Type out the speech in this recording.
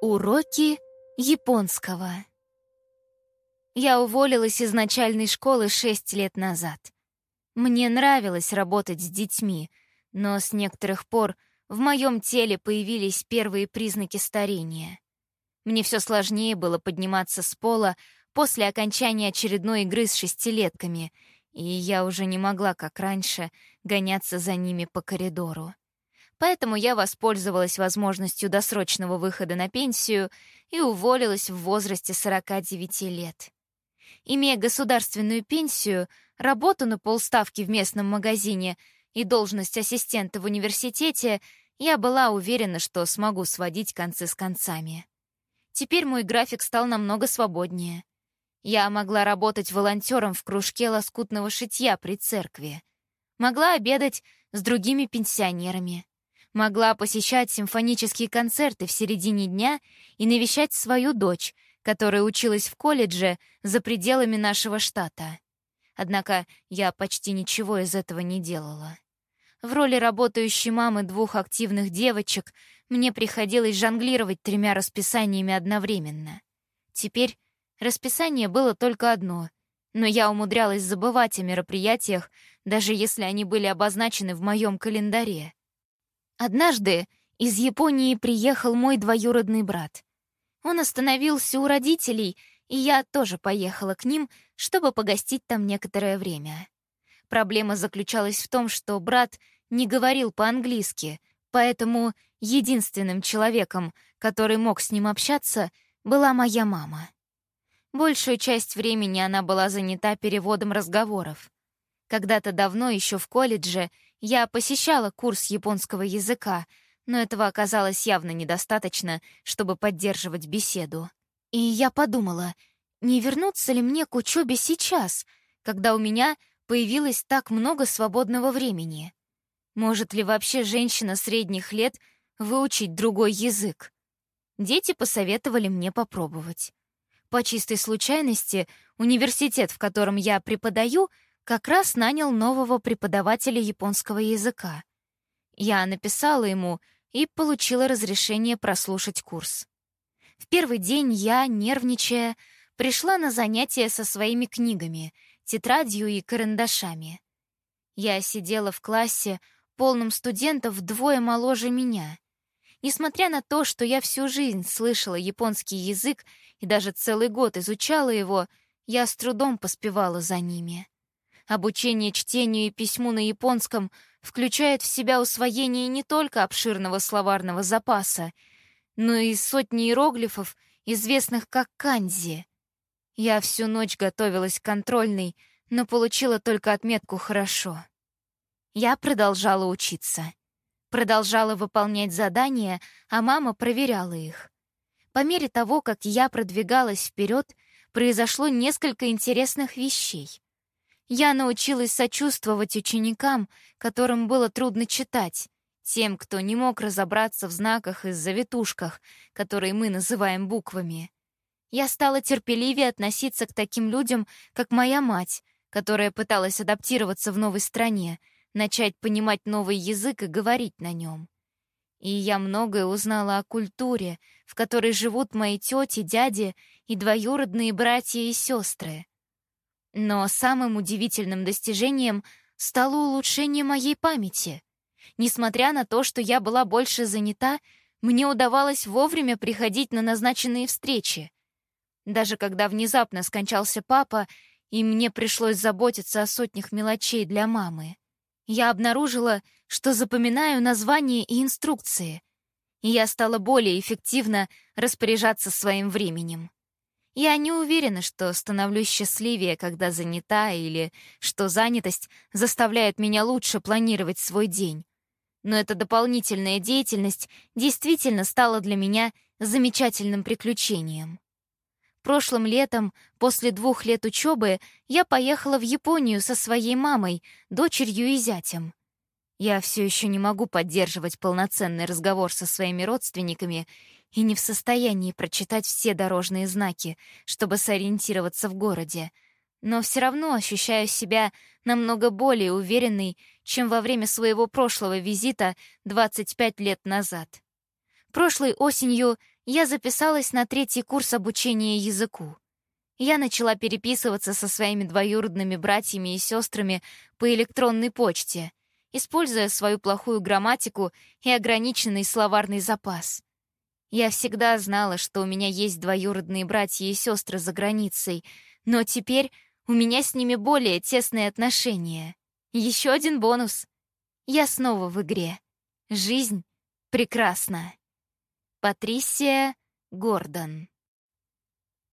Уроки японского. Я уволилась из начальной школы шесть лет назад. Мне нравилось работать с детьми, но с некоторых пор в моем теле появились первые признаки старения. Мне все сложнее было подниматься с пола после окончания очередной игры с шестилетками, и я уже не могла, как раньше, гоняться за ними по коридору. Поэтому я воспользовалась возможностью досрочного выхода на пенсию и уволилась в возрасте 49 лет. Имея государственную пенсию, работу на полставки в местном магазине и должность ассистента в университете, я была уверена, что смогу сводить концы с концами. Теперь мой график стал намного свободнее. Я могла работать волонтером в кружке лоскутного шитья при церкви. Могла обедать с другими пенсионерами могла посещать симфонические концерты в середине дня и навещать свою дочь, которая училась в колледже за пределами нашего штата. Однако я почти ничего из этого не делала. В роли работающей мамы двух активных девочек мне приходилось жонглировать тремя расписаниями одновременно. Теперь расписание было только одно, но я умудрялась забывать о мероприятиях, даже если они были обозначены в моем календаре. Однажды из Японии приехал мой двоюродный брат. Он остановился у родителей, и я тоже поехала к ним, чтобы погостить там некоторое время. Проблема заключалась в том, что брат не говорил по-английски, поэтому единственным человеком, который мог с ним общаться, была моя мама. Большую часть времени она была занята переводом разговоров. Когда-то давно, еще в колледже, я посещала курс японского языка, но этого оказалось явно недостаточно, чтобы поддерживать беседу. И я подумала, не вернуться ли мне к учебе сейчас, когда у меня появилось так много свободного времени? Может ли вообще женщина средних лет выучить другой язык? Дети посоветовали мне попробовать. По чистой случайности, университет, в котором я преподаю — как раз нанял нового преподавателя японского языка. Я написала ему и получила разрешение прослушать курс. В первый день я, нервничая, пришла на занятия со своими книгами, тетрадью и карандашами. Я сидела в классе, полном студентов вдвое моложе меня. Несмотря на то, что я всю жизнь слышала японский язык и даже целый год изучала его, я с трудом поспевала за ними. Обучение чтению и письму на японском включает в себя усвоение не только обширного словарного запаса, но и сотни иероглифов, известных как канзи. Я всю ночь готовилась к контрольной, но получила только отметку «хорошо». Я продолжала учиться. Продолжала выполнять задания, а мама проверяла их. По мере того, как я продвигалась вперед, произошло несколько интересных вещей. Я научилась сочувствовать ученикам, которым было трудно читать, тем, кто не мог разобраться в знаках и завитушках, которые мы называем буквами. Я стала терпеливее относиться к таким людям, как моя мать, которая пыталась адаптироваться в новой стране, начать понимать новый язык и говорить на нем. И я многое узнала о культуре, в которой живут мои тети, дяди и двоюродные братья и сестры. Но самым удивительным достижением стало улучшение моей памяти. Несмотря на то, что я была больше занята, мне удавалось вовремя приходить на назначенные встречи. Даже когда внезапно скончался папа, и мне пришлось заботиться о сотнях мелочей для мамы, я обнаружила, что запоминаю названия и инструкции, и я стала более эффективно распоряжаться своим временем. Я не уверена, что становлюсь счастливее, когда занята, или что занятость заставляет меня лучше планировать свой день. Но эта дополнительная деятельность действительно стала для меня замечательным приключением. Прошлым летом, после двух лет учебы, я поехала в Японию со своей мамой, дочерью и зятем. Я все еще не могу поддерживать полноценный разговор со своими родственниками и не в состоянии прочитать все дорожные знаки, чтобы сориентироваться в городе, но все равно ощущаю себя намного более уверенной, чем во время своего прошлого визита 25 лет назад. Прошлой осенью Я записалась на третий курс обучения языку. Я начала переписываться со своими двоюродными братьями и сестрами по электронной почте, используя свою плохую грамматику и ограниченный словарный запас. Я всегда знала, что у меня есть двоюродные братья и сестры за границей, но теперь у меня с ними более тесные отношения. Еще один бонус. Я снова в игре. Жизнь прекрасна. Патрисия Гордон